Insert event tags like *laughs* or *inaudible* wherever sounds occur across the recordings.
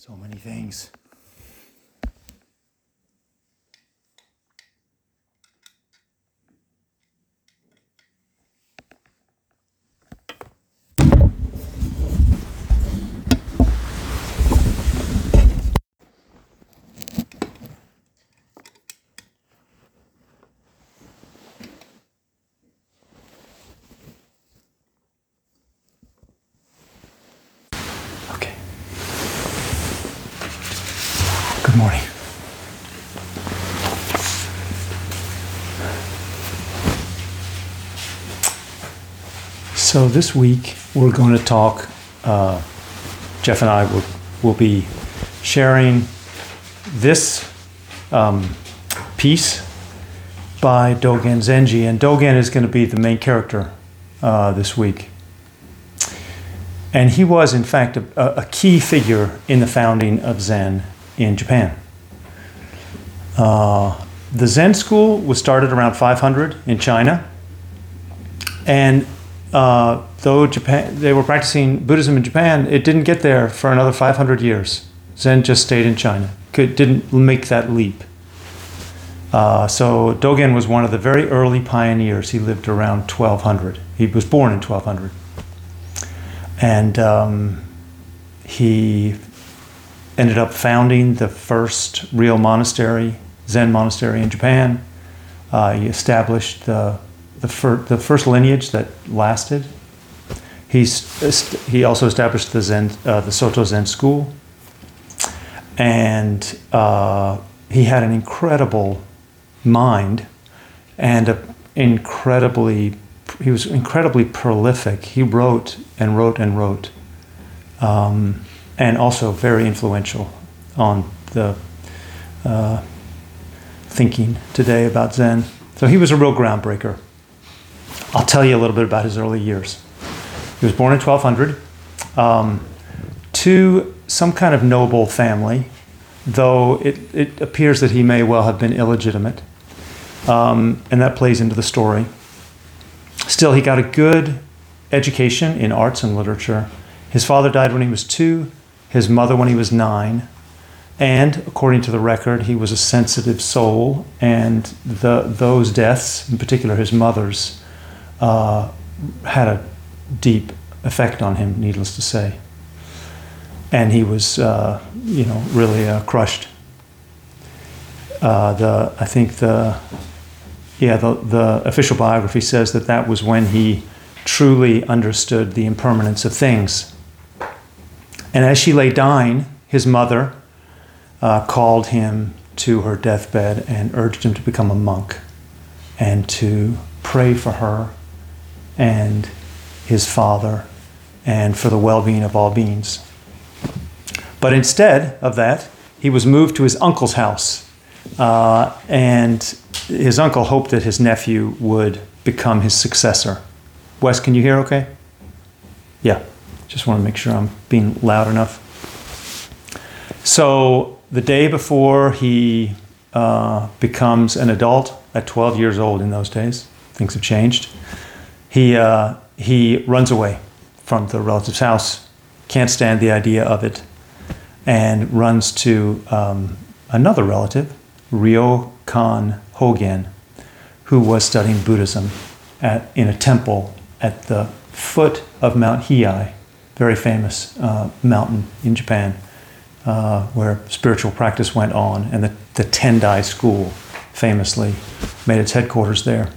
So many things. Okay. Good morning. So this week we're going to talk. Uh, Jeff and I will will be sharing this um, piece by Dogen Zenji, and Dogen is going to be the main character uh, this week. And he was, in fact, a, a key figure in the founding of Zen in Japan. Uh, the Zen school was started around 500 in China, and uh, though Japan they were practicing Buddhism in Japan, it didn't get there for another 500 years. Zen just stayed in China, Could, didn't make that leap. Uh, so Dogen was one of the very early pioneers. He lived around 1200. He was born in 1200 and um, he ended up founding the first real monastery, Zen monastery in Japan. Uh, he established the the, fir- the first lineage that lasted. He also established the Zen uh, the Soto Zen school, and uh, he had an incredible mind and a incredibly he was incredibly prolific. He wrote and wrote and wrote, um, and also very influential on the uh, thinking today about Zen. So he was a real groundbreaker. I'll tell you a little bit about his early years. He was born in 1200 um, to some kind of noble family, though it, it appears that he may well have been illegitimate. Um, and that plays into the story. Still, he got a good education in arts and literature. His father died when he was two, his mother when he was nine. And according to the record, he was a sensitive soul, and the, those deaths, in particular his mother's, uh, had a deep effect on him, needless to say. And he was, uh, you know, really uh, crushed. Uh, the I think the yeah, the, the official biography says that that was when he truly understood the impermanence of things. And as she lay dying, his mother uh, called him to her deathbed and urged him to become a monk and to pray for her and his father and for the well being of all beings. But instead of that, he was moved to his uncle's house. Uh, and his uncle hoped that his nephew would become his successor. Wes, can you hear okay? Yeah, just want to make sure I'm being loud enough. So, the day before he uh, becomes an adult, at 12 years old in those days, things have changed, he, uh, he runs away from the relative's house, can't stand the idea of it, and runs to um, another relative, Ryokan Hogen, who was studying Buddhism at, in a temple at the foot of Mount Hiei, very famous uh, mountain in Japan, uh, where spiritual practice went on, and the, the Tendai school famously made its headquarters there.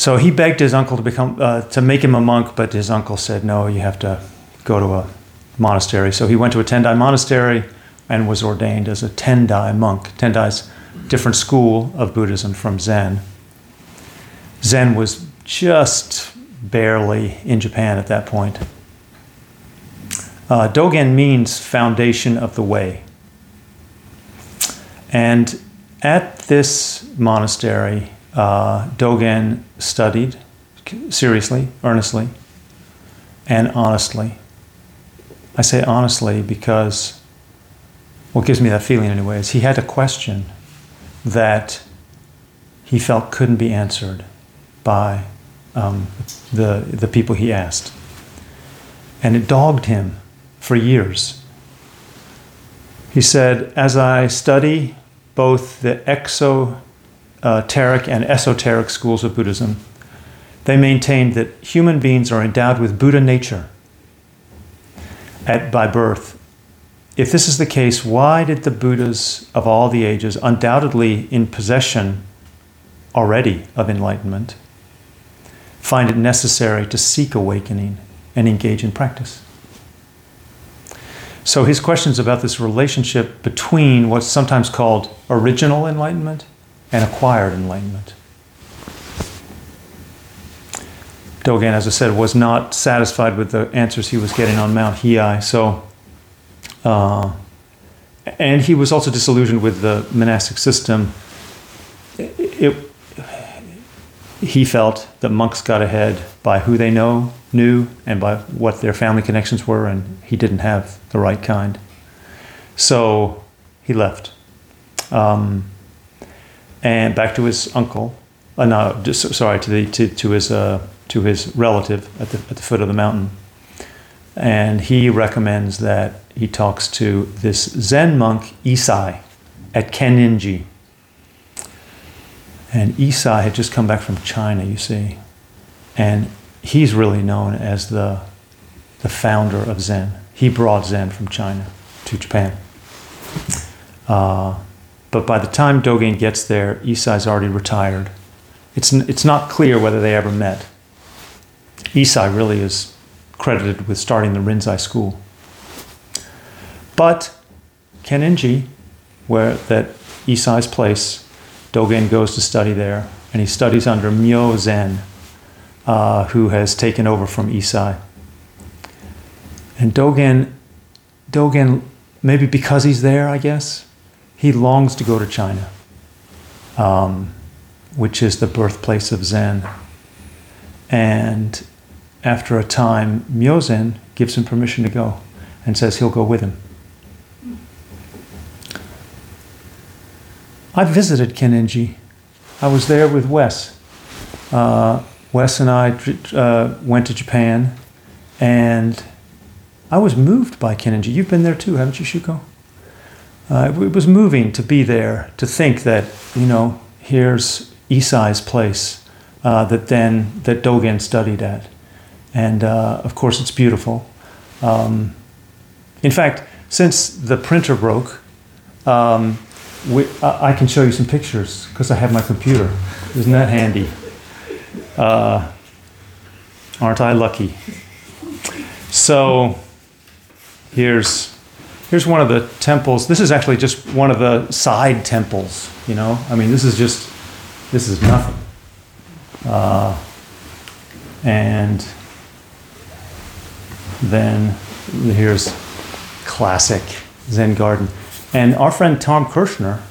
So he begged his uncle to become uh, to make him a monk, but his uncle said, "No, you have to go to a monastery." So he went to a Tendai monastery and was ordained as a Tendai monk. Tendai's different school of Buddhism from Zen. Zen was just barely in Japan at that point. Uh, Dogen means foundation of the way. And at this monastery, uh, Dogen studied seriously, earnestly, and honestly. I say honestly because what gives me that feeling, anyway, is he had a question that he felt couldn't be answered by um, the, the people he asked. And it dogged him for years. He said, As I study both the Uh, exoteric and esoteric schools of Buddhism, they maintain that human beings are endowed with Buddha nature at, by birth. If this is the case, why did the Buddhas of all the ages, undoubtedly in possession already of enlightenment, find it necessary to seek awakening and engage in practice? So his questions about this relationship between what's sometimes called original enlightenment and acquired enlightenment. Dogen, as I said, was not satisfied with the answers he was getting on Mount Hiei. So, uh, and he was also disillusioned with the monastic system. It, it, he felt that monks got ahead by who they know, knew, and by what their family connections were, and he didn't have the right kind. So he left. Um, and back to his uncle, uh, no, just, sorry, to, the, to, to his uh, to his relative at the, at the foot of the mountain. And he recommends that he talks to this Zen monk, Eisai, at Kenninji. And Eisai had just come back from China, you see. And he's really known as the, the founder of Zen. He brought Zen from China to Japan. Uh, but by the time Dogen gets there, Eisai's already retired. It's, it's not clear whether they ever met. Eisai really is credited with starting the Rinzai school. But Kenninji, where that Eisai's place, Dogen goes to study there, and he studies under Myozen, uh, who has taken over from Eisai. And Dogen, Dogen, maybe because he's there, I guess, he longs to go to China, um, which is the birthplace of Zen. And after a time, Myozen gives him permission to go and says he'll go with him. I visited Kenninji. I was there with Wes. Uh, Wes and I uh, went to Japan, and I was moved by Kenninji. You've been there too, haven't you, Shuko? Uh, it was moving to be there, to think that, you know, here's Eisai's place uh, that then, that Dogen studied at and uh, of course it's beautiful. Um, in fact, since the printer broke, um, we, I, I, can show you some pictures because I have my computer. Isn't that handy? Uh, aren't I lucky? So here's here's one of the temples. This is actually just one of the side temples. You know, I mean, this is just this is nothing. Uh, and then here's classic Zen garden. And our friend Tom Kirchner,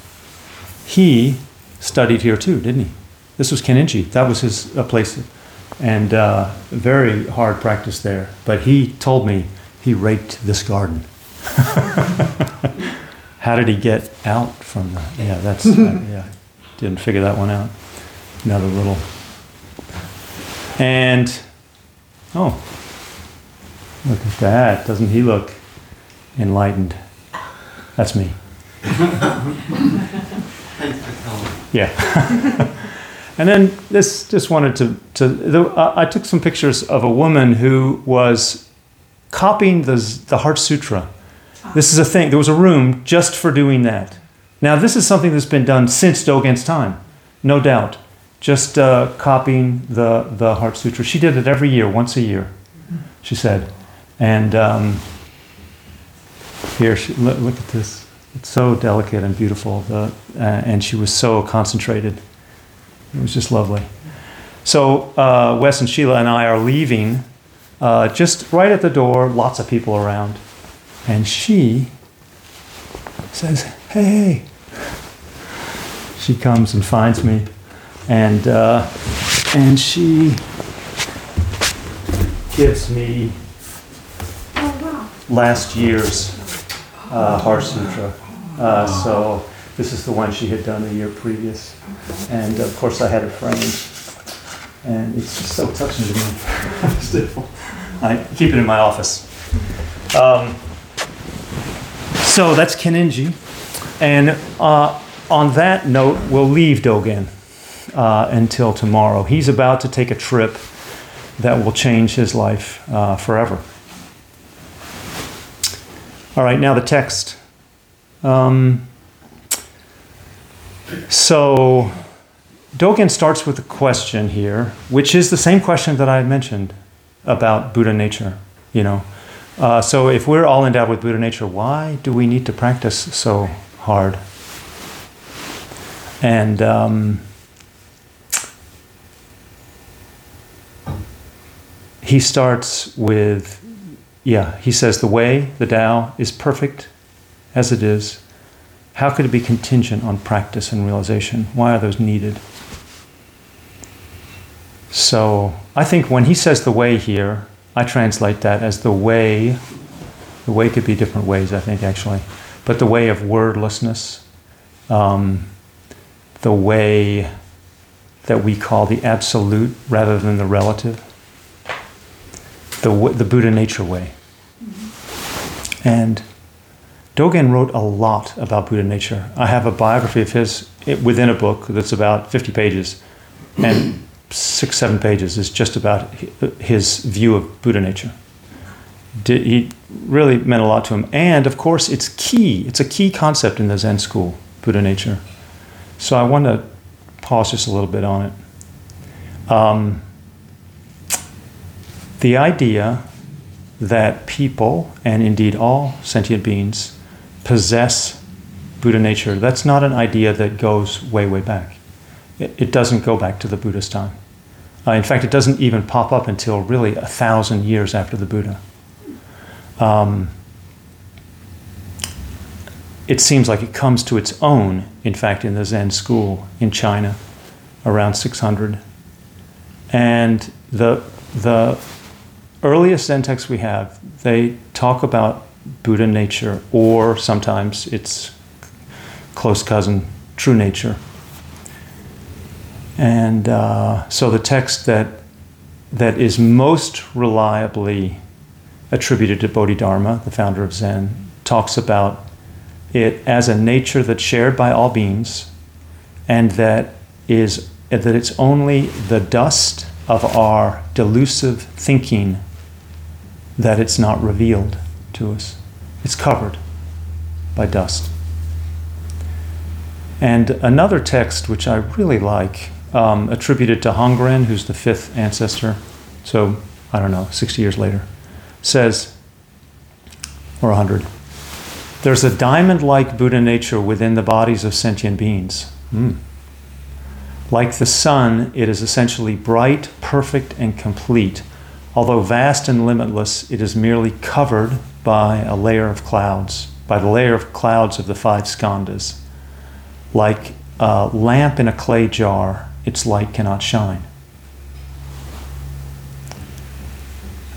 he studied here too, didn't he? This was Kenninji. That was his uh, place. And uh, very hard practice there. But he told me he raped this garden. *laughs* How did he get out from the? Yeah, that's uh, *laughs* yeah. Didn't figure that one out. Another little. And oh, Look at that. Doesn't he look enlightened? That's me. *laughs* yeah. and then this just wanted to, to the, I took some pictures of a woman who was copying the, the Heart Sutra. This is a thing. There was a room just for doing that. Now, this is something that's been done since Dogen's time, no doubt. Just uh, copying the, the Heart Sutra. She did it every year, once a year, she said. And um, here, she, look, look, at this. It's so delicate and beautiful. The, uh, and she was so concentrated. It was just lovely. So uh, Wes and Sheila and I are leaving uh, just right at the door, lots of people around. And she says, Hey. She comes and finds me. And, uh, and she gives me last year's uh, Heart Sutra. Uh, so this is the one she had done the year previous. And of course, I had it framed. And it's just so touching to me. *laughs* I keep it in my office. Um, So that's Kenninji. And uh, on that note, we'll leave Dogen uh, until tomorrow. He's about to take a trip that will change his life uh, forever. All right, now the text. Um, so Dogen starts with a question here, which is the same question that I mentioned about Buddha nature. You know, uh, so if we're all endowed with Buddha nature, why do we need to practice so hard? And um, he starts with, yeah, he says the way, the Tao, is perfect as it is. How could it be contingent on practice and realization? Why are those needed? So I think when he says the way here, I translate that as the way. The way could be different ways, I think, actually. But the way of wordlessness, um, the way that we call the absolute rather than the relative, the, the Buddha nature way. And Dogen wrote a lot about Buddha nature. I have a biography of his within a book that's about 50 pages. And six, seven pages is just about his view of Buddha nature. He really meant a lot to him. And of course, it's key. It's a key concept in the Zen school, Buddha nature. So I want to pause just a little bit on it. Um, the idea that people, and indeed all sentient beings, possess Buddha nature, that's not an idea that goes way, way back. It, doesn't go back to the Buddha's time. Uh, in fact, it doesn't even pop up until really a thousand years after the Buddha. Um, it seems like it comes to its own, in fact, in the Zen school in China around 600. And the, the earliest Zen texts we have, they talk about Buddha nature, or sometimes its close cousin, true nature. And uh, so the text that, that is most reliably attributed to Bodhidharma, the founder of Zen, talks about it as a nature that's shared by all beings and that is that it's only the dust of our delusive thinking that it's not revealed to us. It's covered by dust. And another text which I really like um, attributed to Hongren, who's the fifth ancestor, so I don't know, 60 years later, says, or 100, there's a diamond like Buddha nature within the bodies of sentient beings. Mm. Like the sun, it is essentially bright, perfect, and complete. Although vast and limitless, it is merely covered by a layer of clouds, by the layer of clouds of the five skandhas. Like a lamp in a clay jar, its light cannot shine.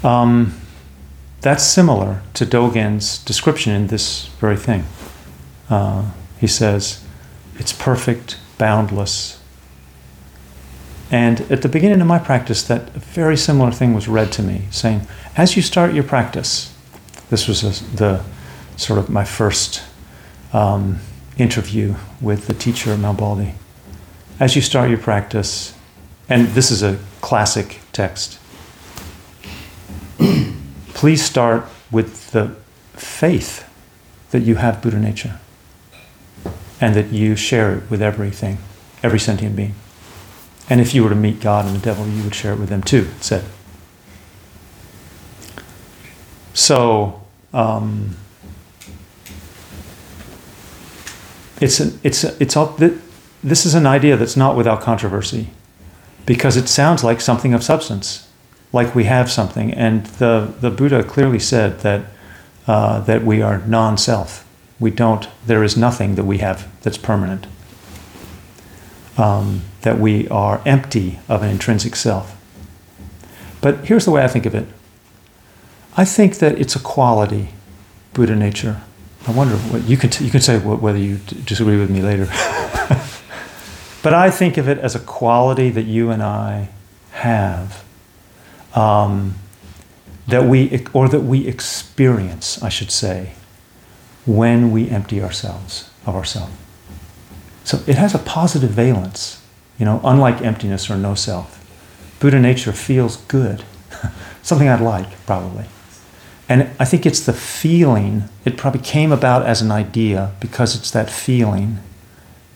Um, that's similar to Dogen's description in this very thing. Uh, he says, it's perfect, boundless. And at the beginning of my practice, that very similar thing was read to me, saying, as you start your practice, this was a, the sort of my first um, interview with the teacher, Malbaldi as you start your practice, and this is a classic text, *clears throat* please start with the faith that you have Buddha nature and that you share it with everything, every sentient being. And if you were to meet God and the devil, you would share it with them too, it said. So, um, it's, an, it's, a, it's all, this is an idea that's not without controversy because it sounds like something of substance, like we have something. And the, the Buddha clearly said that, uh, that we are non self. We don't, there is nothing that we have that's permanent. Um, that we are empty of an intrinsic self. But here's the way I think of it I think that it's a quality, Buddha nature. I wonder what you can, t- you can say whether you disagree with me later. *laughs* But I think of it as a quality that you and I have, um, that we or that we experience, I should say, when we empty ourselves of ourselves. So it has a positive valence, you know, unlike emptiness or no self. Buddha nature feels good, *laughs* something I'd like, probably. And I think it's the feeling, it probably came about as an idea because it's that feeling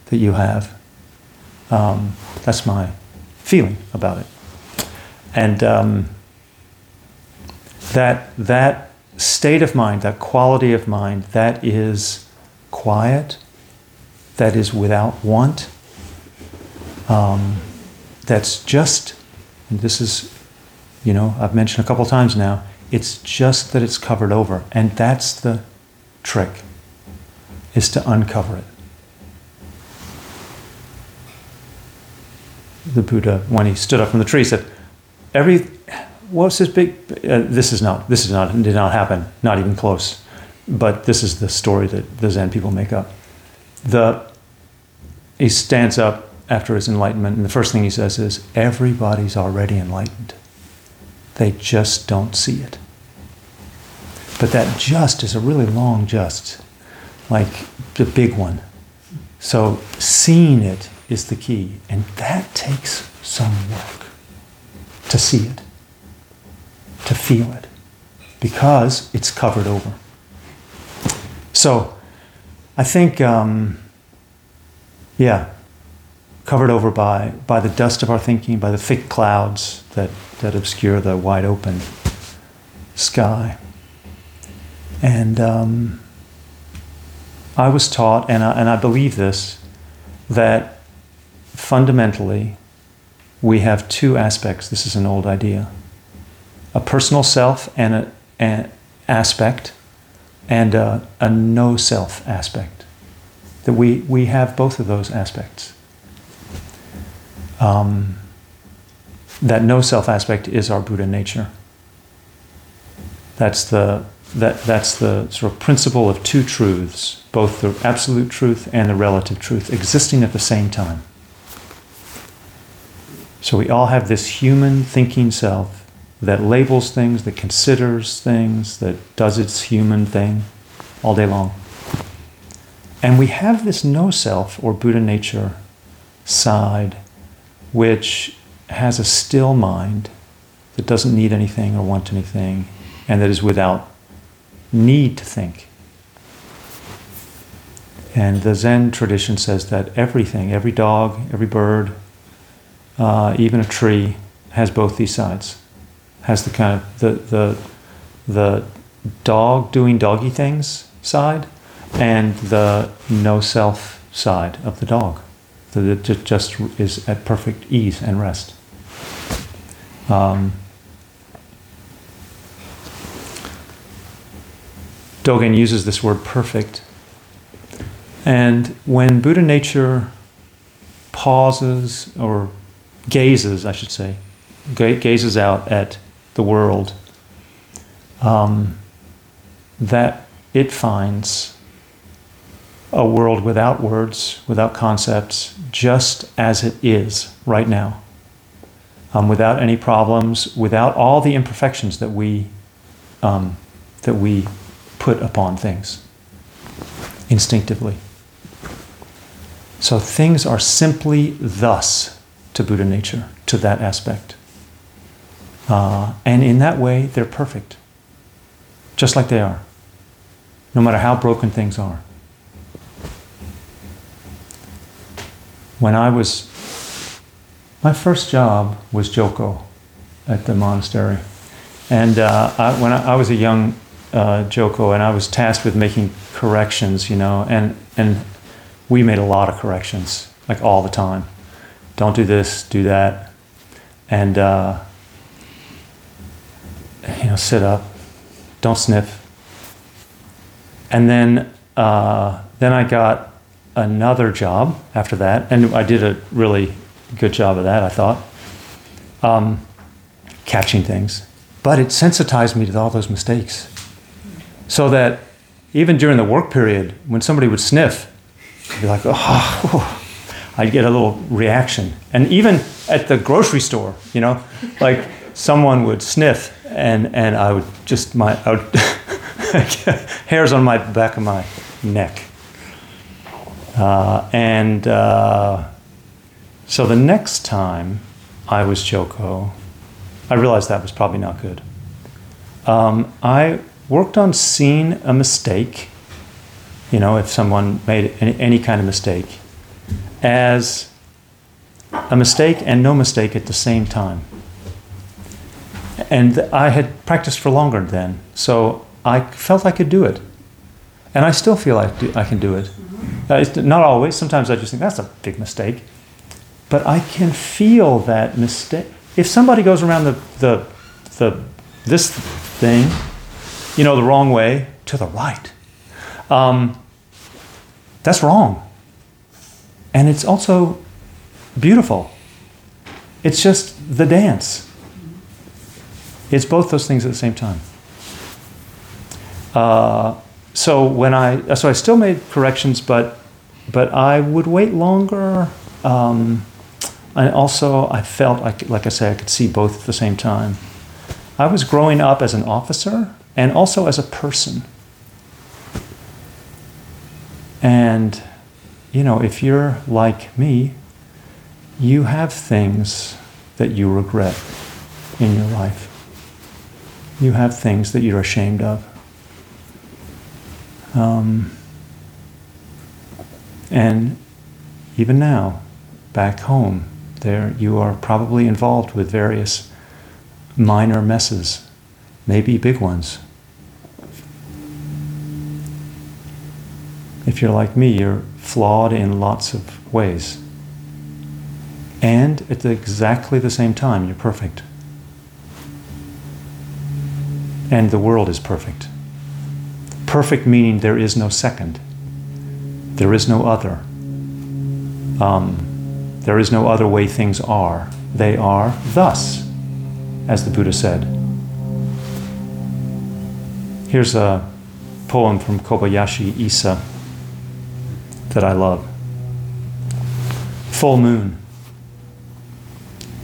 that you have. Um, that's my feeling about it. And um, that, that state of mind, that quality of mind, that is quiet, that is without want, um, that's just, and this is, you know, I've mentioned a couple times now, it's just that it's covered over. And that's the trick, is to uncover it. The Buddha, when he stood up from the tree, said, every, what's this big, uh, this is not, this is not, did not happen, not even close. But this is the story that the Zen people make up. The, he stands up after his enlightenment, and the first thing he says is, Everybody's already enlightened. They just don't see it. But that just is a really long just, like the big one. So seeing it is the key, and that takes some work to see it, to feel it, because it's covered over. So I think, um, yeah, covered over by, by the dust of our thinking, by the thick clouds that, that obscure the wide open sky. And um, I was taught, and I, and I believe this, that fundamentally we have two aspects. This is an old idea a personal self and an aspect, and a, a no self aspect. That we, we have both of those aspects. Um, that no self aspect is our Buddha nature. That's the, that, that's the sort of principle of two truths, both the absolute truth and the relative truth, existing at the same time. So we all have this human thinking self that labels things, that considers things, that does its human thing all day long. And we have this no self or Buddha nature side which has a still mind that doesn't need anything or want anything and that is without need to think. And the Zen tradition says that everything, every dog, every bird, uh, even a tree, has both these sides. Has the kind of the the the dog doing doggy things side, and the no self side of the dog that it just is at perfect ease and rest. Um, Dogen uses this word perfect. And when Buddha nature pauses or gazes, I should say, gazes out at the world, um, that it finds a world without words, without concepts, just as it is right now, um, without any problems, without all the imperfections that we um, that we put upon things instinctively. So things are simply thus to Buddha nature, to that aspect. Uh, and in that way, they're perfect, just like they are, no matter how broken things are. when I was, my first job was Joko at the monastery. And uh, I, when I, I, was a young uh, Joko and I was tasked with making corrections, you know, and, and we made a lot of corrections, like all the time. Don't do this, do that. And, uh, you know, sit up, don't sniff. And then, uh, then I got another job after that, and I did a really good job of that, I thought, um, catching things. But it sensitized me to all those mistakes. So that even during the work period, when somebody would sniff, I'd be like, oh, I'd get a little reaction. And even at the grocery store, you know, like someone would sniff and, and I would just, my, I would *laughs* hairs on my back of my neck. Uh, and uh, so the next time I was Joko, I realized that was probably not good. Um, I worked on seeing a mistake, you know, if someone made any, any kind of mistake, as a mistake and no mistake at the same time. And I had practiced for longer then, so I felt I could do it. And I still feel I, do, I can do it. Uh, not always, sometimes I just think that's a big mistake. But I can feel that mistake. If somebody goes around the, the, the, this thing, you know, the wrong way, to the right, um, that's wrong. And it's also beautiful. It's just the dance. It's both those things at the same time. Uh, so when I so I still made corrections, but but I would wait longer. Um, and also, I felt like, like I said, I could see both at the same time. I was growing up as an officer and also as a person. And, you know, if you're like me, you have things that you regret in your life. You have things that you're ashamed of. Um, and even now, back home, there you are probably involved with various minor messes, maybe big ones. If you're like me, you're flawed in lots of ways. And at exactly the same time, you're perfect. And the world is perfect. Perfect meaning there is no second, there is no other. Um, there is no other way things are. They are thus, as the Buddha said. Here's a poem from Kobayashi Issa that I love Full moon.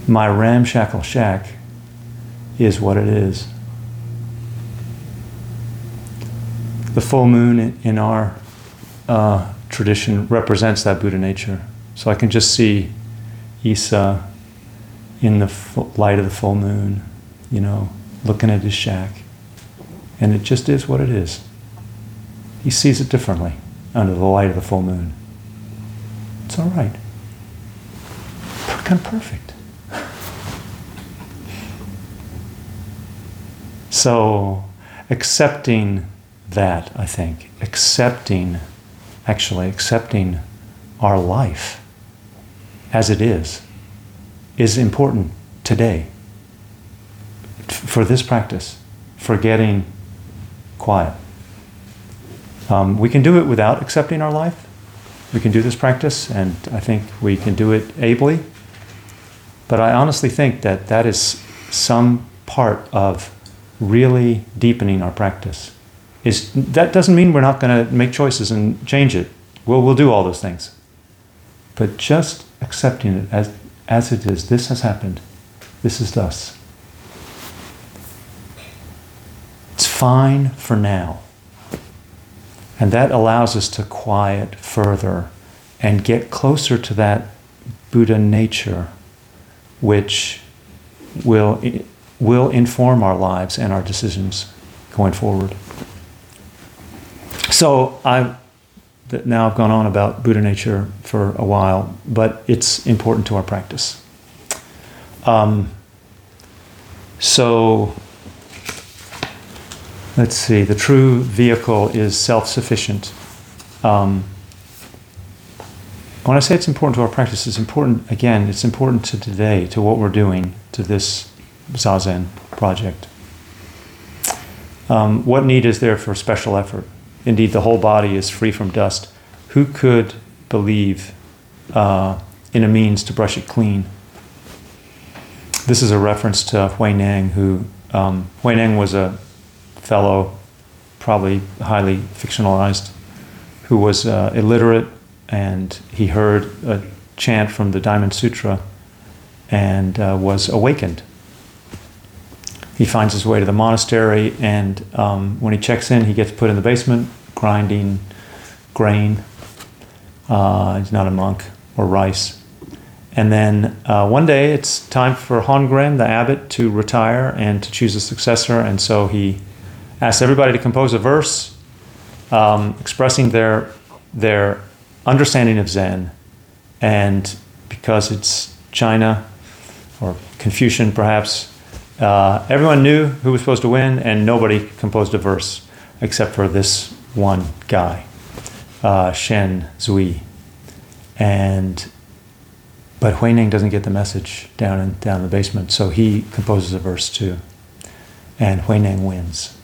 My ramshackle shack is what it is. The full moon in our uh, tradition represents that Buddha nature. So I can just see Issa in the light of the full moon, you know, looking at his shack. And it just is what it is. He sees it differently under the light of the full moon. It's all right. Kind of perfect. *laughs* So, accepting that, I think, accepting, actually, accepting our life as it is, is important today for this practice, for getting quiet. Um, we can do it without accepting our life. We can do this practice, and I think we can do it ably. But I honestly think that that is some part of really deepening our practice. Is that doesn't mean we're not going to make choices and change it. We'll we'll do all those things, but just accepting it as as it is. This has happened. This is thus. It's fine for now. And that allows us to quiet further and get closer to that Buddha nature, which will will inform our lives and our decisions going forward. So I now I've gone on about Buddha nature for a while, but it's important to our practice. Um, so let's see. The true vehicle is self-sufficient. Um, when I say it's important to our practice, it's important again. It's important to today, to what we're doing, to this Zazen project. Um, what need is there for special effort? Indeed, the whole body is free from dust. Who could believe uh, in a means to brush it clean? This is a reference to Huineng, who um, Huineng was a fellow, probably highly fictionalized, who was uh, illiterate, and he heard a chant from the Diamond Sutra and uh, was awakened he finds his way to the monastery, and um, when he checks in, he gets put in the basement grinding grain. Uh, he's not a monk or rice. And then uh, one day it's time for Hongren, the abbot, to retire and to choose a successor. And so he asks everybody to compose a verse um, expressing their, their understanding of Zen. And because it's China or Confucian perhaps, uh, everyone knew who was supposed to win, and nobody composed a verse except for this one guy, uh, Shen Zui. And but Huineng doesn't get the message down in down the basement, so he composes a verse too, and Huineng wins.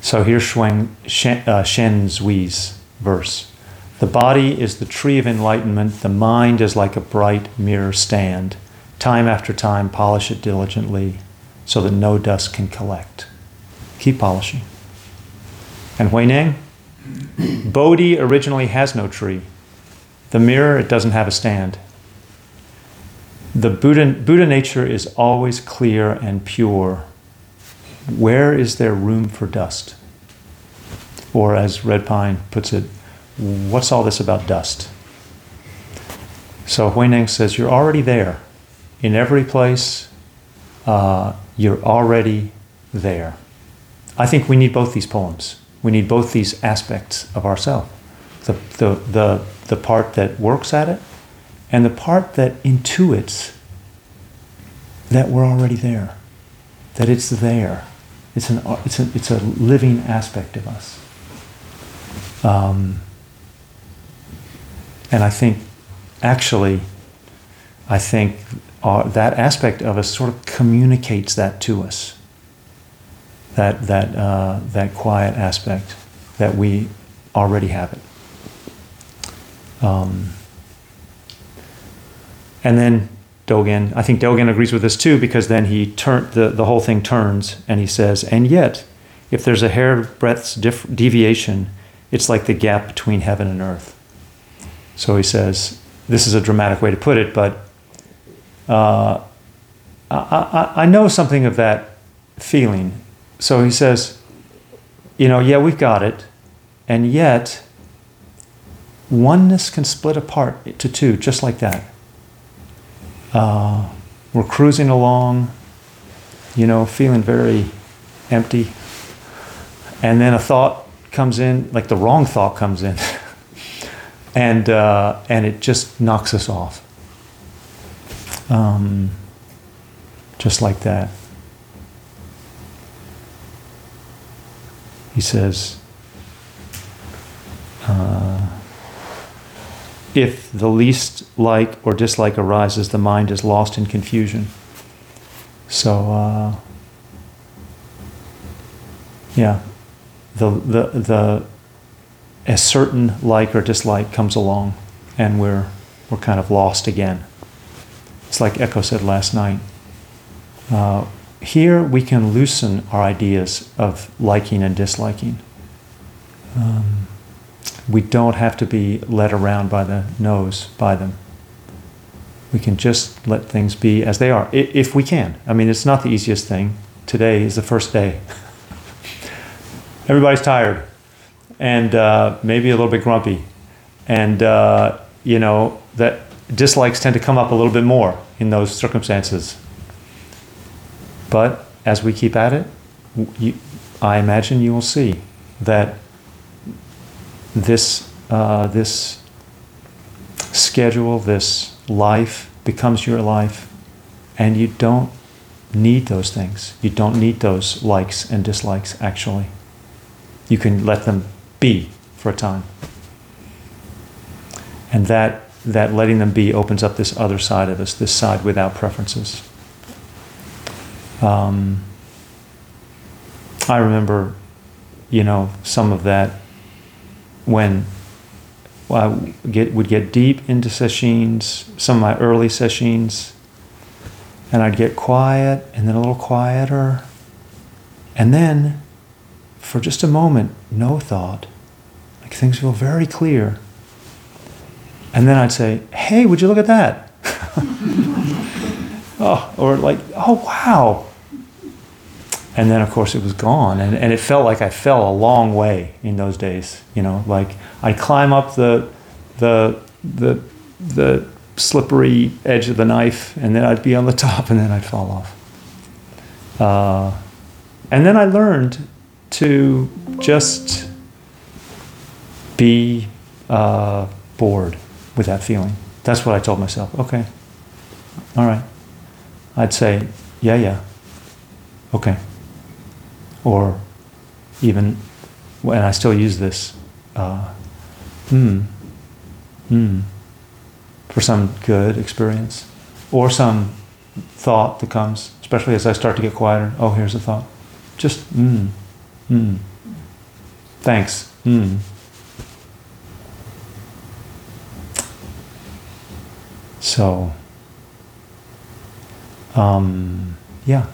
So here's Shen, uh, Shenxiu's verse. The body is the tree of enlightenment, the mind is like a bright mirror stand. Time after time, polish it diligently so that no dust can collect. Keep polishing. And Huineng, *clears throat* Bodhi originally has no tree. The mirror, it doesn't have a stand. The Buddha, Buddha nature is always clear and pure. Where is there room for dust? Or, as Red Pine puts it, what's all this about dust? So Huineng says, You're already there in every place, uh, you're already there. I think we need both these poems. We need both these aspects of ourselves the, the, the, the part that works at it and the part that intuits that we're already there, that it's there. It's, an, it's, a, it's a living aspect of us. Um, and I think, actually, I think that aspect of us sort of communicates that to us. That that uh, that quiet aspect that we already have it. Um, and then Dogen, I think Dogen agrees with this too because then he turn the the whole thing turns and he says, and yet, if there's a hair breadth's dif- deviation, it's like the gap between heaven and earth. So he says, this is a dramatic way to put it, but uh, I, I, I know something of that feeling. So he says, you know, yeah, we've got it, and yet oneness can split apart to two, just like that. Uh, we're cruising along, you know, feeling very empty, and then a thought comes in, like the wrong thought comes in, *laughs* and uh, and it just knocks us off. Um, just like that. He says, uh, if the least like or dislike arises, the mind is lost in confusion. So, uh, yeah, the, the, the, a certain like or dislike comes along, and we're, we're kind of lost again. It's like Echo said last night. Uh, here we can loosen our ideas of liking and disliking. Um, we don't have to be led around by the nose by them. We can just let things be as they are, if we can. I mean, it's not the easiest thing. Today is the first day. *laughs* Everybody's tired and uh, maybe a little bit grumpy. And, uh, you know, that dislikes tend to come up a little bit more in those circumstances. But as we keep at it, you, I imagine you will see that this, uh, this schedule, this life becomes your life, and you don't need those things. You don't need those likes and dislikes, actually. You can let them be for a time. And that that letting them be opens up this other side of us, this side without preferences. Um, I remember, you know, some of that when I get, would get deep into sesshins, some of my early sesshins, and I'd get quiet and then a little quieter. And then, for just a moment, no thought. Like things feel very clear. And then I'd say, hey, would you look at that? *laughs* oh, or like, oh, wow. And then of course it was gone. And, and it felt like i fell a long way in those days you know? Like i'd climb up the the the the slippery edge of the knife and then i'd be on the *laughs* top and then i'd fall off. Uh, and then i learned to just be uh, bored with that feeling. That's what i told myself. Okay. All right. I'd say yeah yeah. Okay or even, and I still use this, uh, hmm, hmm, for some good experience, or some thought that comes, especially as I start to get quieter. Oh, here's a thought. Just, hmm, hmm, thanks, hmm. So, um, yeah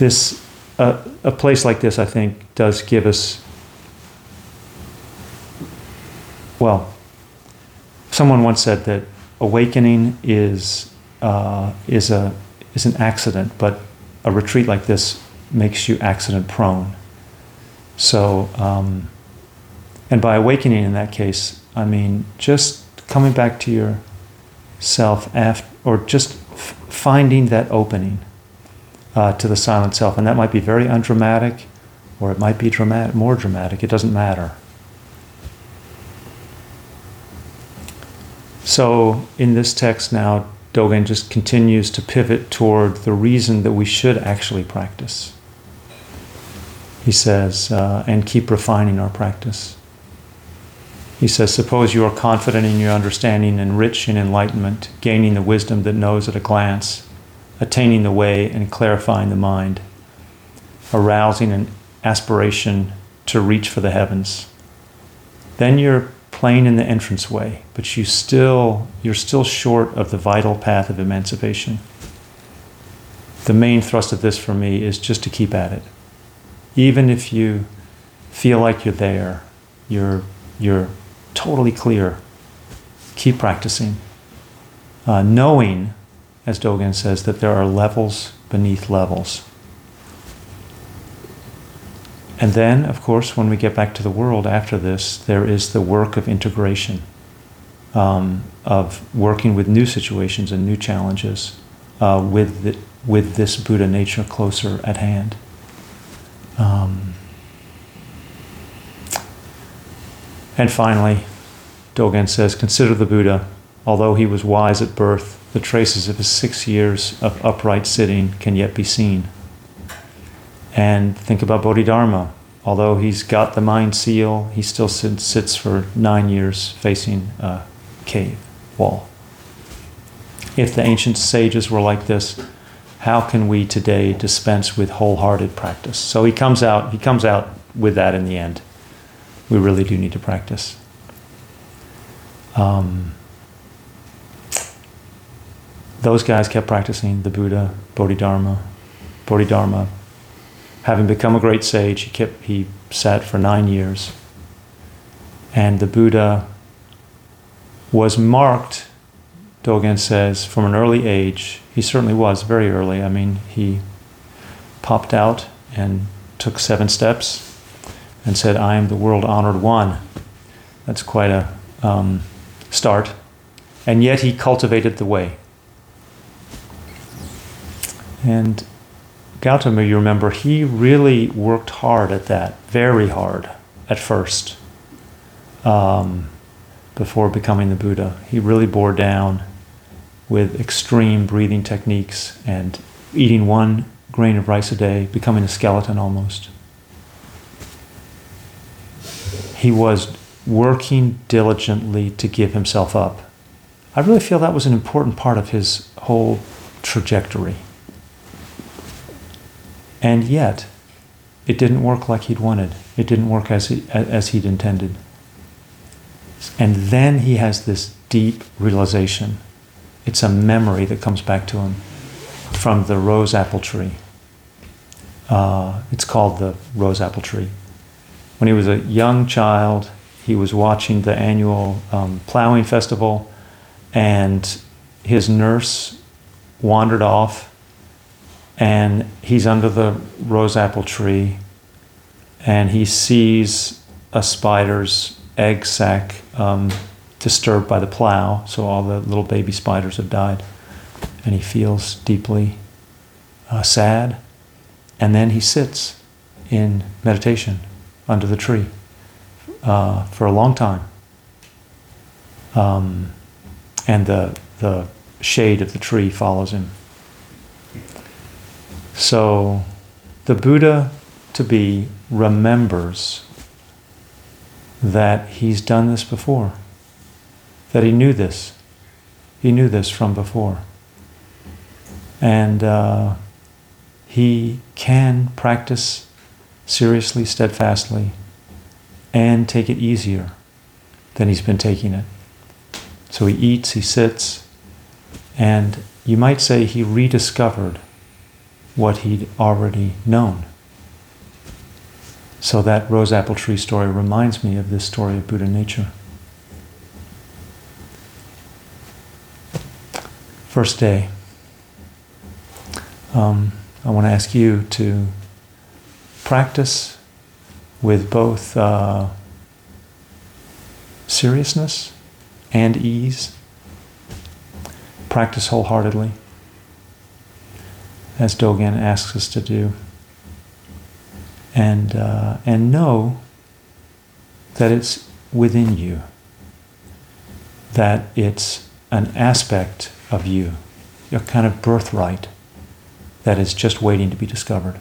this uh, a place like this, I think, does give us. Well, someone once said that awakening is uh, is a is an accident, but a retreat like this makes you accident prone. So, um, and by awakening in that case, I mean just coming back to yourself after, or just f- finding that opening uh, to the silent self. And that might be very undramatic, or it might be dramatic, more dramatic. It doesn't matter. So, in this text now, Dogen just continues to pivot toward the reason that we should actually practice. He says, uh, and keep refining our practice. He says, Suppose you are confident in your understanding and rich in enlightenment, gaining the wisdom that knows at a glance attaining the way and clarifying the mind, arousing an aspiration to reach for the heavens. Then you're playing in the entrance way, but you still you're still short of the vital path of emancipation. The main thrust of this for me is just to keep at it. Even if you feel like you're there, you're you're totally clear. Keep practicing. Uh, knowing as Dogen says, that there are levels beneath levels. And then, of course, when we get back to the world after this, there is the work of integration, um, of working with new situations and new challenges uh, with, the, with this Buddha nature closer at hand. Um, and finally, Dogen says, consider the Buddha, although he was wise at birth, the traces of his six years of upright sitting can yet be seen. And think about Bodhidharma. Although he's got the mind seal, he still sits for nine years facing a cave wall. If the ancient sages were like this, how can we today dispense with wholehearted practice? So he comes out, he comes out with that in the end. We really do need to practice. Um, those guys kept practicing the Buddha, Bodhidharma, Bodhidharma. Having become a great sage, he kept he sat for nine years. And the Buddha was marked, Dogen says, from an early age. He certainly was very early. I mean, he popped out and took seven steps and said, I am the world honored one. That's quite a um, start. And yet he cultivated the way. And Gautama, you remember, he really worked hard at that, very hard at first, um, before becoming the Buddha. He really bore down with extreme breathing techniques and eating one grain of rice a day, becoming a skeleton almost. He was working diligently to give himself up. I really feel that was an important part of his whole trajectory. And yet, it didn't work like he'd wanted. It didn't work as, he, as he'd intended. And then he has this deep realization. It's a memory that comes back to him from the rose apple tree. Uh, it's called the rose apple tree. When he was a young child, he was watching the annual um, plowing festival, and his nurse wandered off and he's under the rose apple tree and he sees a spider's egg sac um, disturbed by the plow, so all the little baby spiders have died. And he feels deeply uh, sad. And then he sits in meditation under the tree uh, for a long time. Um, and the, the shade of the tree follows him. So the Buddha to be remembers that he's done this before, that he knew this. He knew this from before. And uh, he can practice seriously, steadfastly, and take it easier than he's been taking it. So he eats, he sits, and you might say he rediscovered what he'd already known. So that rose apple tree story reminds me of this story of Buddha nature. First day. Um, I want to ask you to practice with both uh, seriousness and ease. Practice wholeheartedly, as Dogen asks us to do and uh, and know that it's within you, that it's an aspect of you, your kind of birthright that is just waiting to be discovered.